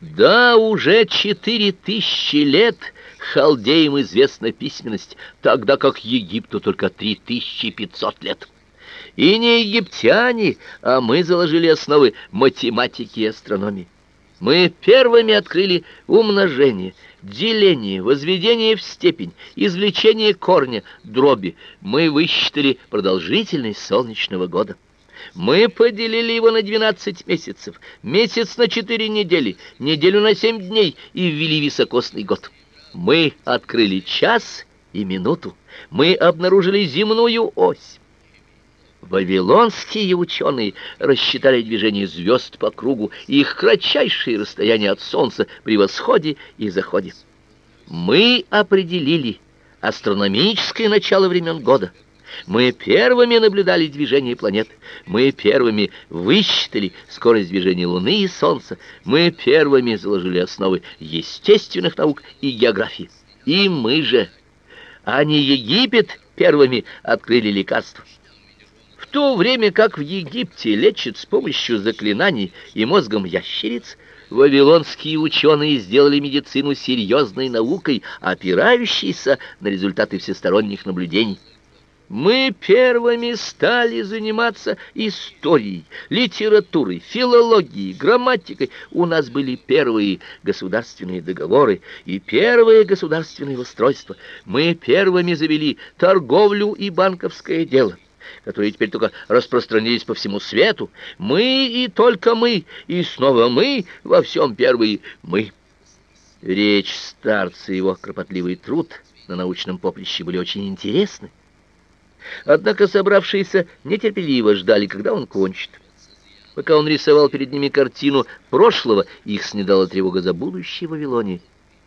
Да, уже четыре тысячи лет халдеям известна письменность, тогда как Египту только три тысячи пятьсот лет. И не египтяне, а мы заложили основы математики и астрономии. Мы первыми открыли умножение, деление, возведение в степень, извлечение корня, дроби. Мы высчитали продолжительность солнечного года. Мы поделили его на 12 месяцев, месяц на 4 недели, неделю на 7 дней и ввели високосный год. Мы открыли час и минуту. Мы обнаружили земную ось. Вавилонские ученые рассчитали движение звезд по кругу и их кратчайшие расстояния от Солнца при восходе и заходе. Мы определили астрономическое начало времен года. Мы первыми наблюдали движение планет. Мы первыми высчитали скорость движения Луны и Солнца. Мы первыми заложили основы естественных наук и географии. И мы же, а не Египет, первыми открыли лекарства. В то время как в Египте лечат с помощью заклинаний и мозгом ящериц, вавилонские ученые сделали медицину серьезной наукой, опирающейся на результаты всесторонних наблюдений. Мы первыми стали заниматься историей, литературой, филологией, грамматикой. У нас были первые государственные договоры и первое государственное устройство. Мы первыми завели торговлю и банковское дело которые теперь только распространились по всему свету. Мы и только мы, и снова мы, во всем первые мы. Речь старца и его кропотливый труд на научном поприще были очень интересны. Однако собравшиеся нетерпеливо ждали, когда он кончит. Пока он рисовал перед ними картину прошлого, их снедала тревога за будущее Вавилонии.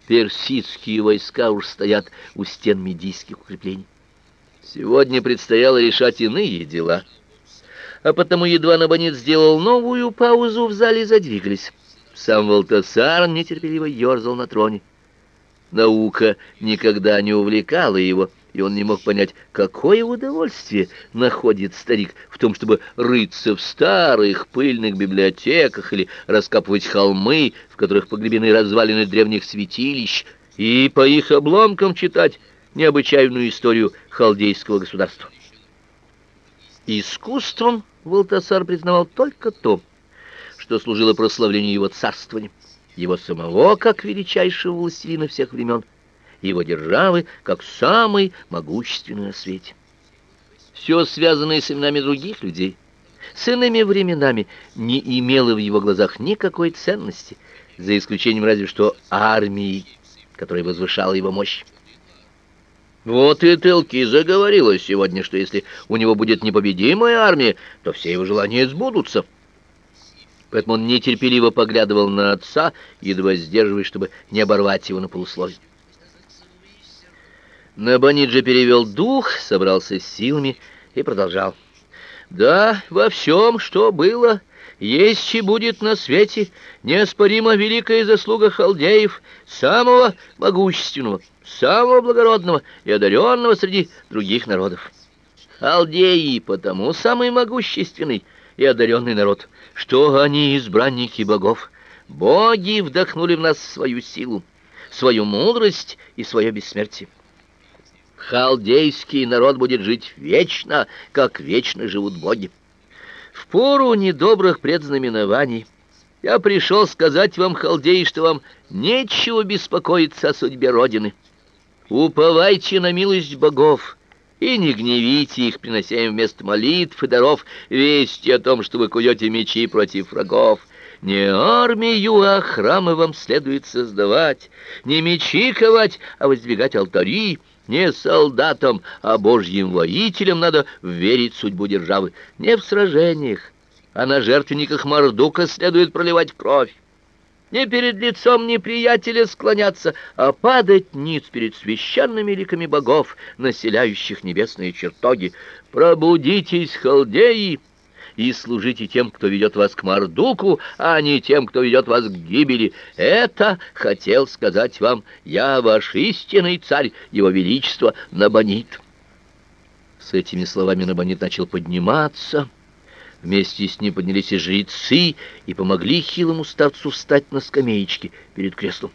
Персидские войска уж стоят у стен медийских укреплений. Сегодня предстояло решать иные дела. А потому едва Набонид сделал новую паузу, в зале задвигались. Сам Валтасар нетерпеливо ерзал на троне. Наука никогда не увлекала его, и он не мог понять, какое удовольствие находит старик в том, чтобы рыться в старых пыльных библиотеках или раскапывать холмы, в которых погребены развалины древних святилищ, и по их обломкам читать необычайную историю халдейского государства. Искусством Валтасар признавал только то, что служило прославлению его царствования, его самого как величайшего властелина всех времен, его державы как самой могущественной на свете. Все связанное с именами других людей, с иными временами, не имело в его глазах никакой ценности, за исключением разве что армии, которая возвышала его мощь. Вот и Телки заговорила сегодня, что если у него будет непобедимая армия, то все его желания сбудутся. Поэтому он нетерпеливо поглядывал на отца, едва сдерживаясь, чтобы не оборвать его на полусловие. Набониджи перевел дух, собрался с силами и продолжал. «Да, во всем, что было, есть и будет на свете неоспоримо великая заслуга халдеев, самого могущественного, самого благородного и одаренного среди других народов. Халдеи потому самый могущественный и одаренный народ, что они избранники богов. Боги вдохнули в нас свою силу, свою мудрость и свое бессмертие. Халдейский народ будет жить вечно, как вечно живут боги. В пору недобрых предзнаменований я пришел сказать вам, халдеи, что вам нечего беспокоиться о судьбе Родины. Уповайте на милость богов и не гневите их, принося им вместо молитв и даров вести о том, что вы куете мечи против врагов. Не армию, а храмы вам следует создавать, не мечи ковать, а воздвигать алтари, не солдатам, а божьим воителям надо верить судьбу державы. Не в сражениях, а на жертвенниках Мардука следует проливать кровь. Не перед лицом неприятеля склоняться, а падать ниц перед священными ликами богов, населяющих небесные чертоги. Пробудитесь, халдеи! И служите тем, кто ведет вас к Мардуку, а не тем, кто ведет вас к гибели. Это хотел сказать вам я, ваш истинный царь, его величество Набонит». С этими словами Набонит начал подниматься, Вместе с ним поднялись и жрецы и помогли хилому старцу встать на скамеечке перед креслом.